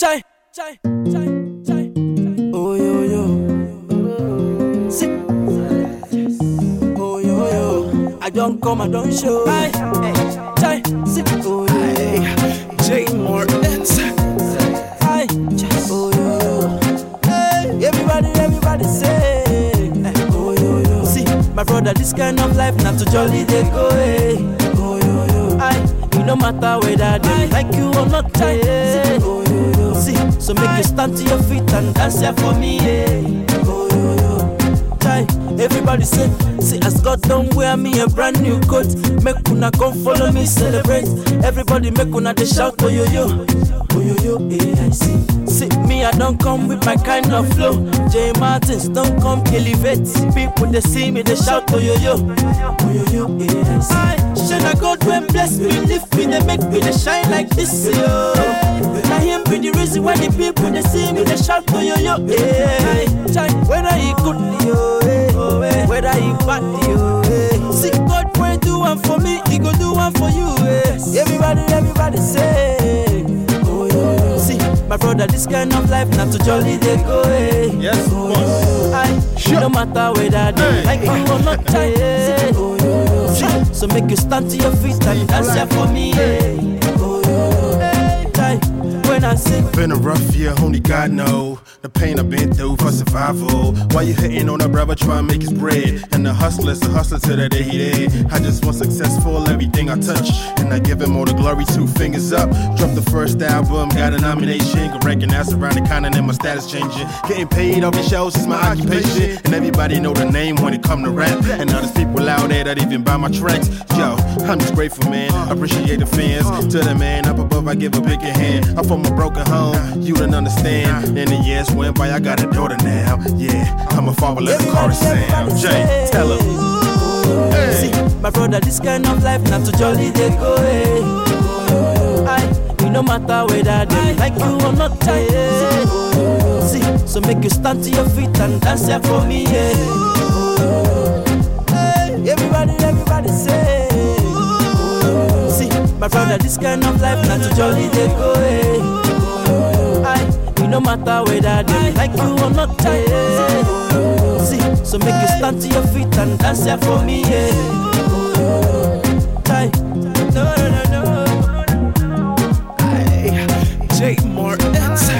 Chai, chai, chai, chai. Oh yo yo. See. Oh yo yo. I don't come, I don't show. Aye, chai, see. Oh yo yo. J Martins. Aye, oh yo yo. Hey, everybody, everybody say. Oh yo yo. See, my brother, this kind of life not to jolly they go. Hey. Oh yo yo. Aye, it no matter whether they like you or not. Chai, stand to your feet and dance here for me. Yeah. Oh yo yo. Chai, everybody say, see as God don't wear me a brand new coat. Make una come follow me celebrate. Everybody make una they shout oh yo yo, oh yo yo, eh I see. See me I don't come with my kind of flow. J Martins don't come elevate. People they see me they shout oh yo yo, oh yo yo, eh I see. Shine a God when bless me, lift me, they make me they shine like this yo. Him be the reason why the people they see me they shout oh yo yo, eh. Chai, whether he good yo, eh, oh, eh. whether he bad yo, eh. See God pray do one for me, he go do one for you, eh. Everybody, everybody say, oh yo. See my brother, this kind of life not to jolly they go, eh. Yes, oh, yo, yo. Sure. no matter whether they Hey. like you or not, chai, eh. oh, yo. So make you stand to your feet and dance here for me, eh. Been a rough year, only God know the pain I've been through for survival. Why you hitting on a brother trying to make his bread? And the hustler's a hustler to the day he dead. I just want successful everything I touch, and I give him all the glory. Two fingers up. dropped the first album, got a nomination. Got recognized around the continent, my status changing. Getting paid off the shows is my occupation, and everybody know the name when it come to rap. And now there's people out there that even buy my tracks. Yo, I'm just grateful, man. Appreciate the fans. To the man up above, I give a bigger hand. I'm from a broken home, you don't understand. And the years went by, I got a daughter now. Yeah, I'm a father, let the chorus sound. Jay, tell him. See, my brother, this kind of life not to jolly they go. Eh. Aye, it no matter whether they like you or not. Aye, eh. See, so make you stand to your feet and dance here for me. Yeah. Hey, everybody, everybody say. See, my brother, this kind of life not to jolly they go. Eh. No matter whether they like you or not. Aye, eh. See, so make you stand to your feet and dance here for me. Yeah. Aye. No, no, no, no. J Martins.